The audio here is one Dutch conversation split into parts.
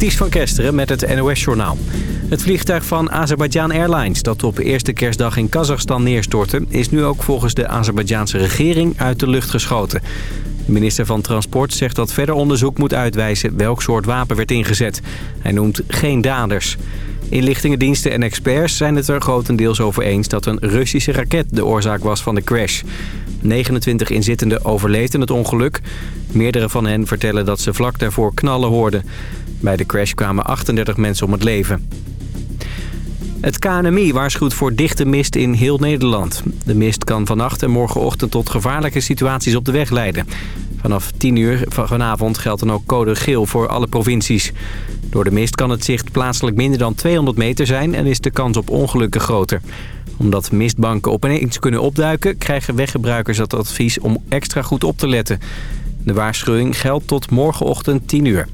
Ties van Kesteren met het NOS-journaal. Het vliegtuig van Azerbaijan Airlines dat op eerste kerstdag in Kazachstan neerstortte... is nu ook volgens de Azerbaijaanse regering uit de lucht geschoten. De minister van Transport zegt dat verder onderzoek moet uitwijzen welk soort wapen werd ingezet. Hij noemt geen daders. Inlichtingendiensten en experts zijn het er grotendeels over eens dat een Russische raket de oorzaak was van de crash. 29 inzittenden overleefden het ongeluk. Meerdere van hen vertellen dat ze vlak daarvoor knallen hoorden. Bij de crash kwamen 38 mensen om het leven. Het KNMI waarschuwt voor dichte mist in heel Nederland. De mist kan vannacht en morgenochtend tot gevaarlijke situaties op de weg leiden. Vanaf 10 uur vanavond geldt dan ook code geel voor alle provincies. Door de mist kan het zicht plaatselijk minder dan 200 meter zijn... en is de kans op ongelukken groter. Omdat mistbanken opeens kunnen opduiken... krijgen weggebruikers het advies om extra goed op te letten. De waarschuwing geldt tot morgenochtend 10 uur.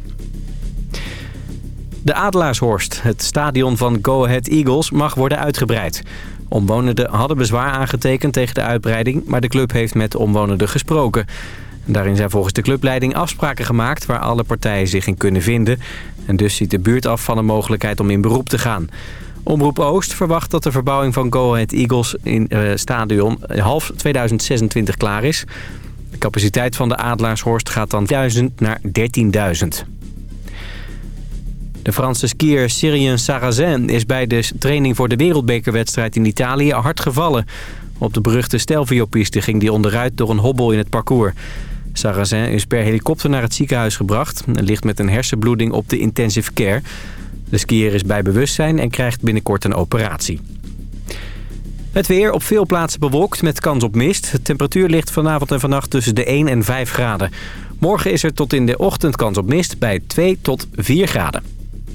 De Adelaarshorst, het stadion van Go Ahead Eagles, mag worden uitgebreid. Omwonenden hadden bezwaar aangetekend tegen de uitbreiding... maar de club heeft met omwonenden gesproken. Daarin zijn volgens de clubleiding afspraken gemaakt... waar alle partijen zich in kunnen vinden. En dus ziet de buurt af van een mogelijkheid om in beroep te gaan. Omroep Oost verwacht dat de verbouwing van Go Ahead Eagles in uh, stadion half 2026 klaar is. De capaciteit van de Adelaarshorst gaat dan 1000 naar 13.000. De Franse skier Cyrien Sarrazin is bij de training voor de wereldbekerwedstrijd in Italië hard gevallen. Op de beruchte Stelvio-piste ging hij onderuit door een hobbel in het parcours. Sarrazin is per helikopter naar het ziekenhuis gebracht... en ligt met een hersenbloeding op de intensive care. De skier is bij bewustzijn en krijgt binnenkort een operatie. Het weer op veel plaatsen bewolkt met kans op mist. De temperatuur ligt vanavond en vannacht tussen de 1 en 5 graden. Morgen is er tot in de ochtend kans op mist bij 2 tot 4 graden.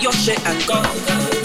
your shit and go. go.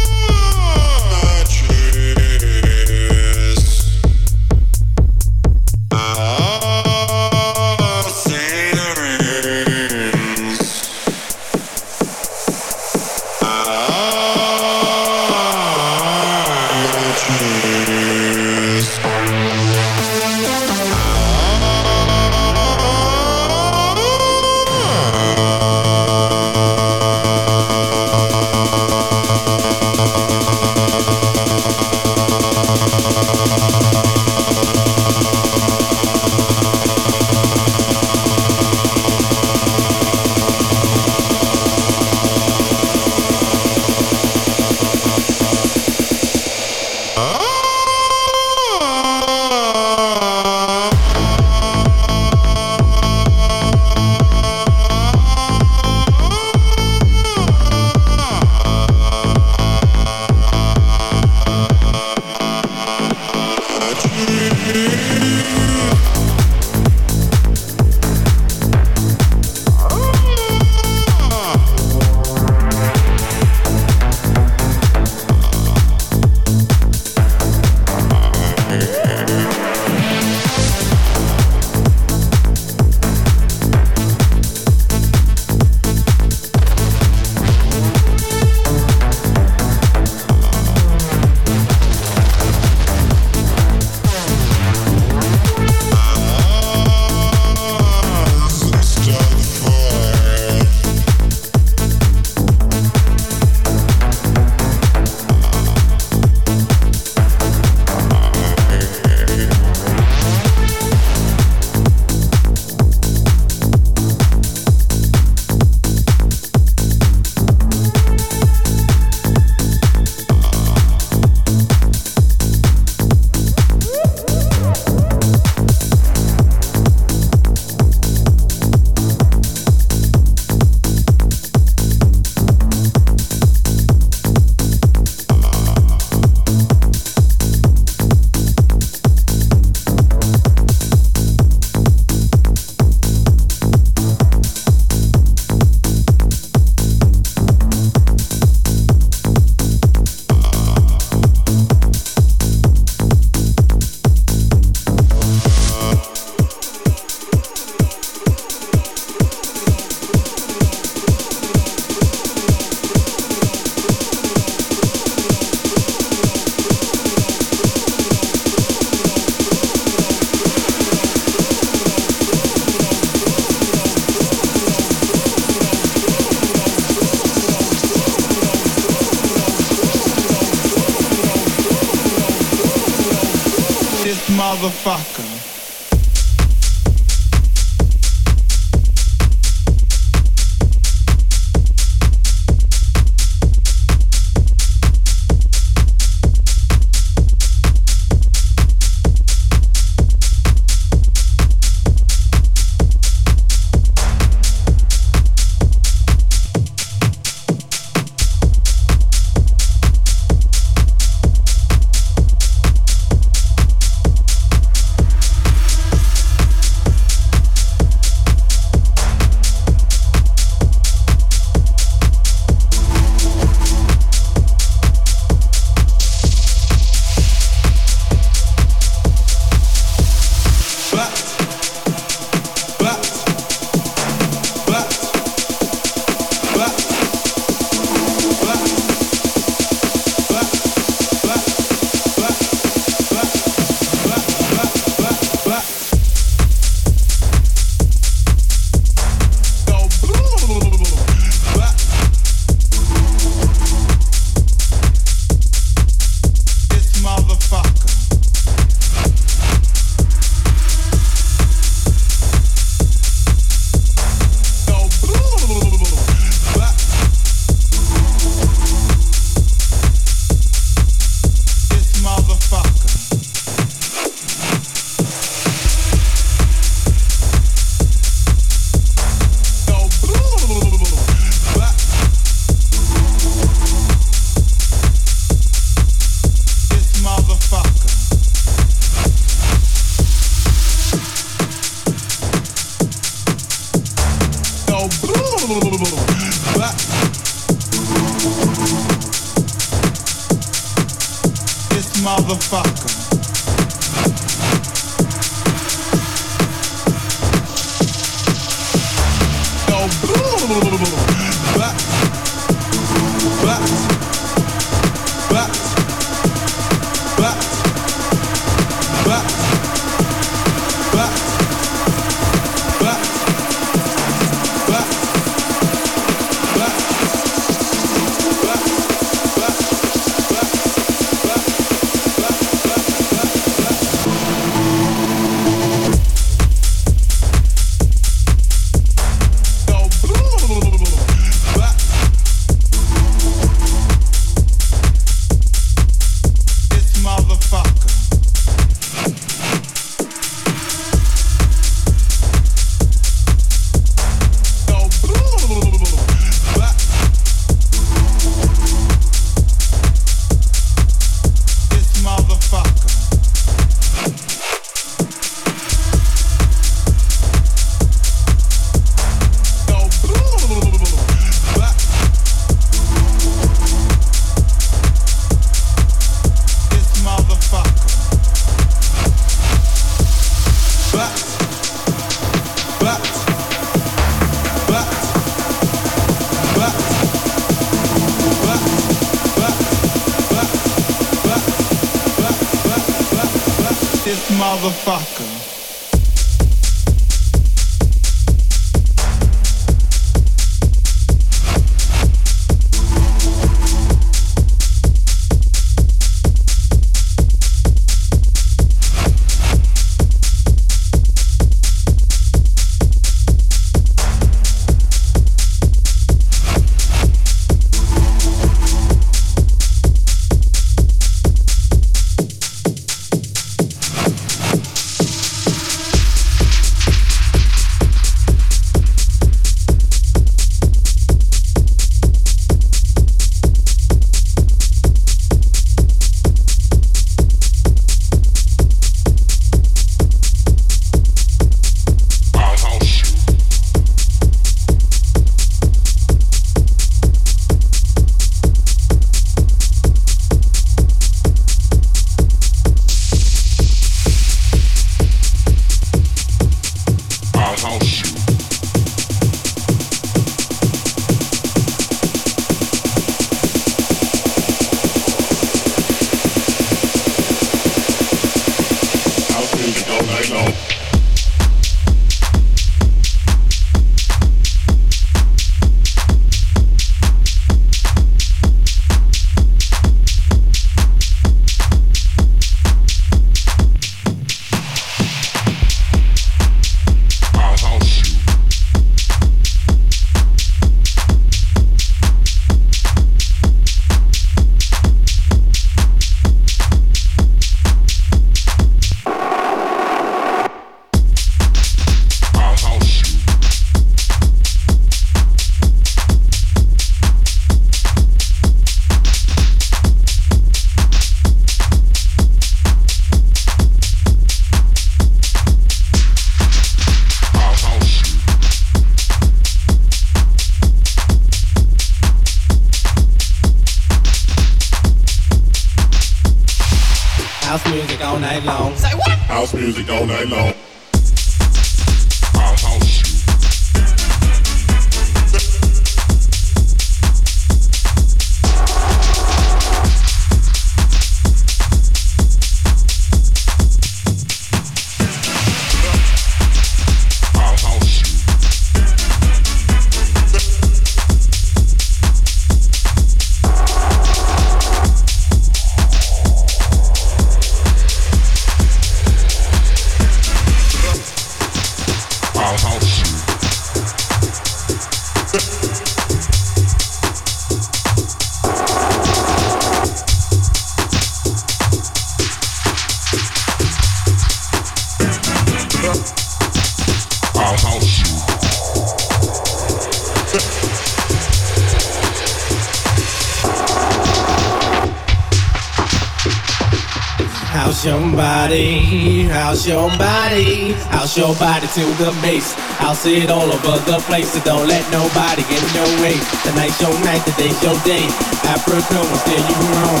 House your body, house your body to the base. I'll see it all over the place, so don't let nobody get in your way. Tonight's your night, today's your day. Africa will steer you wrong.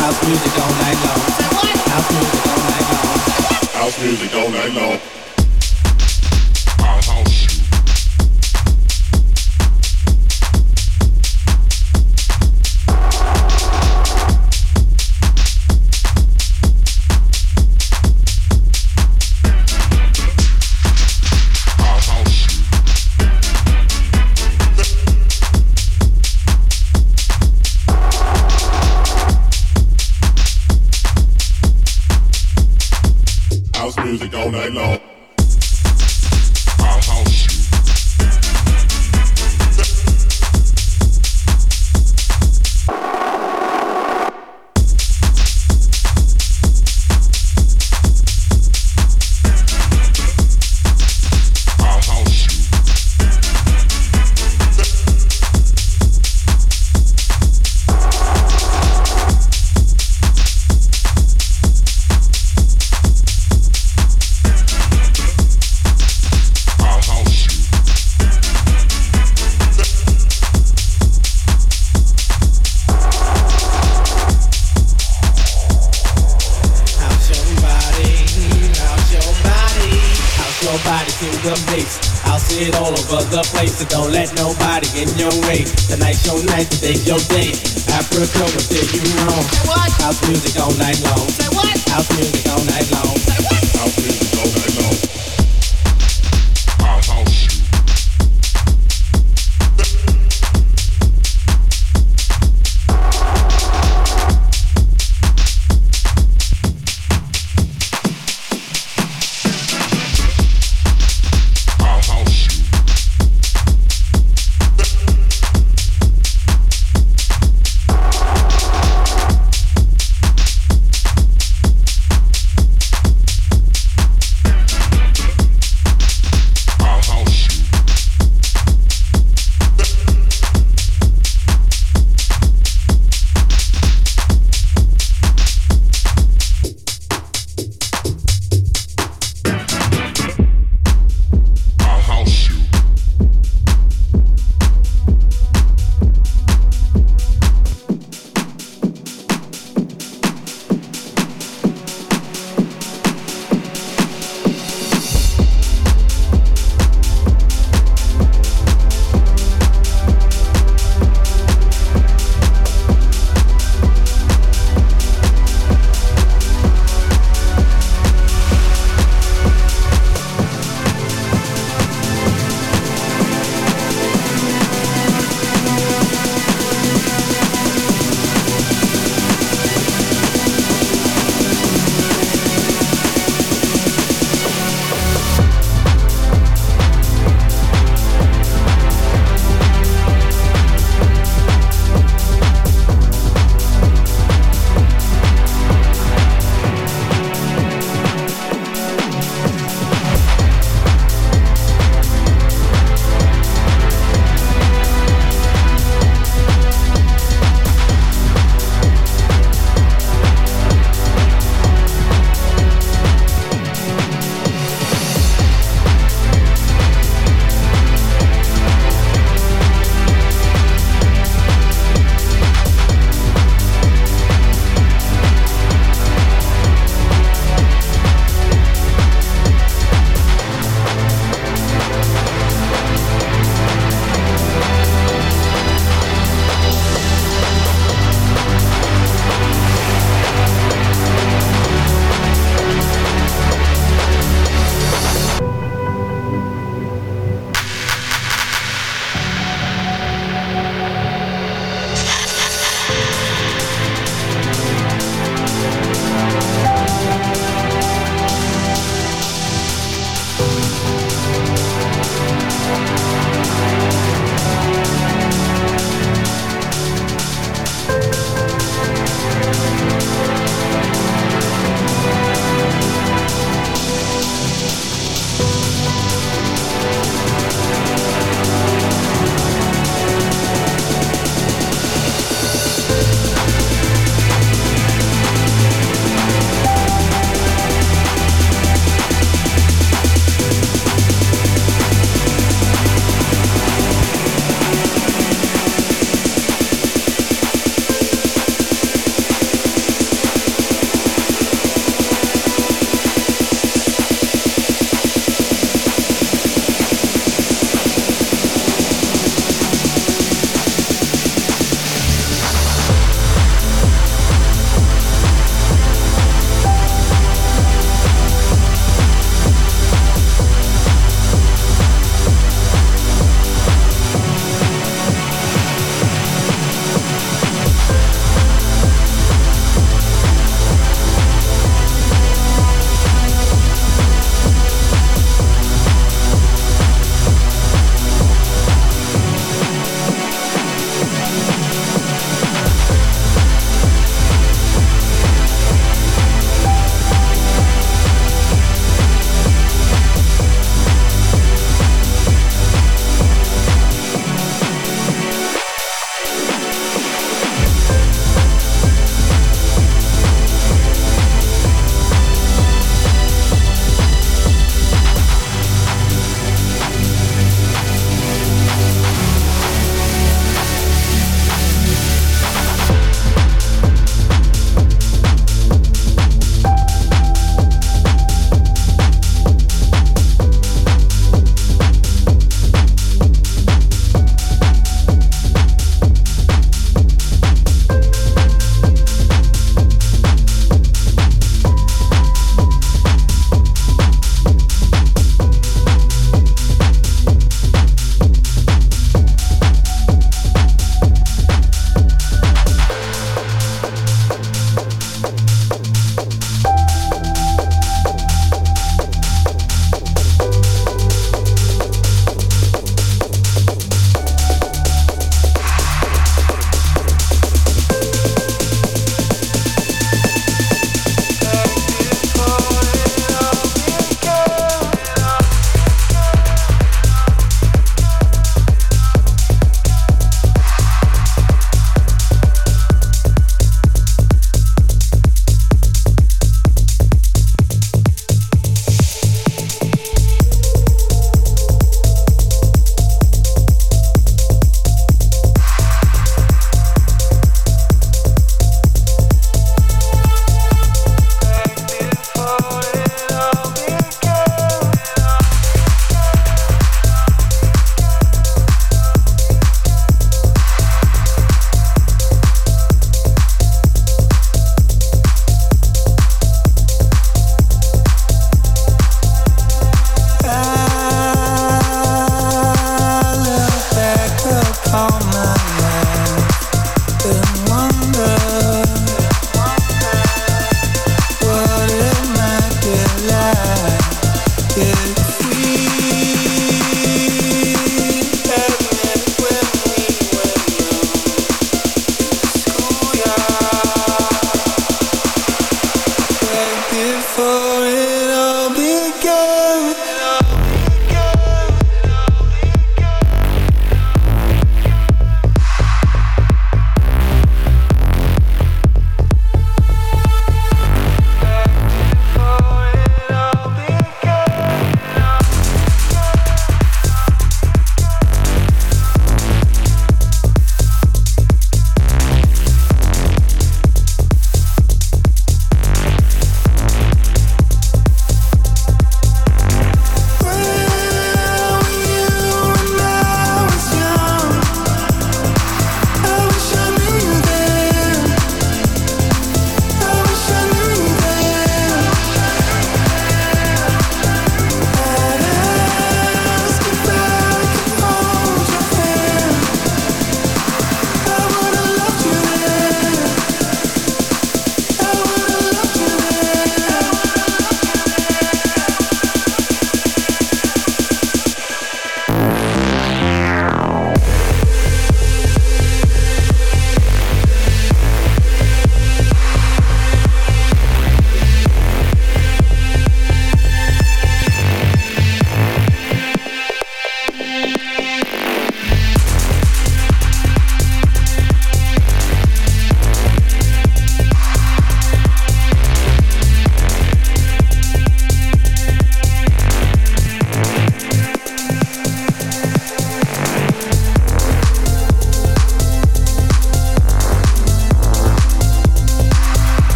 House music all night long. House music all night long. House music all night long. nobody to the place. I'll see it all over the place, so don't let nobody get in your way. Tonight's your night, today's your day. Africa will say you wrong. Say what? House music all night long. Say what? House music all night long. Say what? House.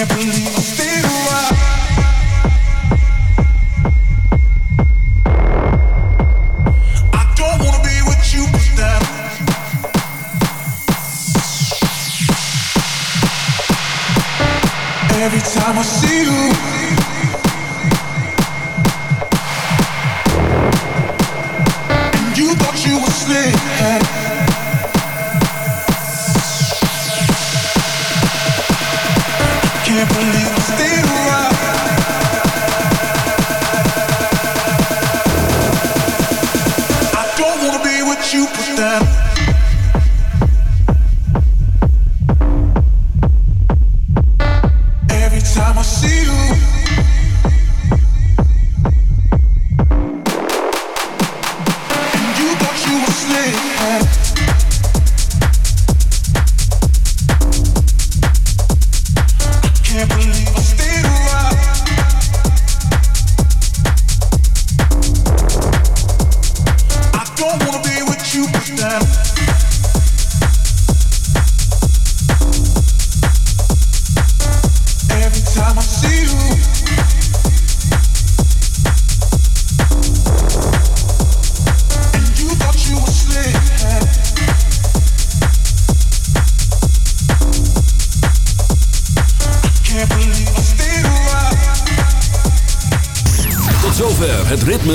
can't believe.